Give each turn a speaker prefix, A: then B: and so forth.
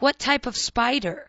A: What type of spider?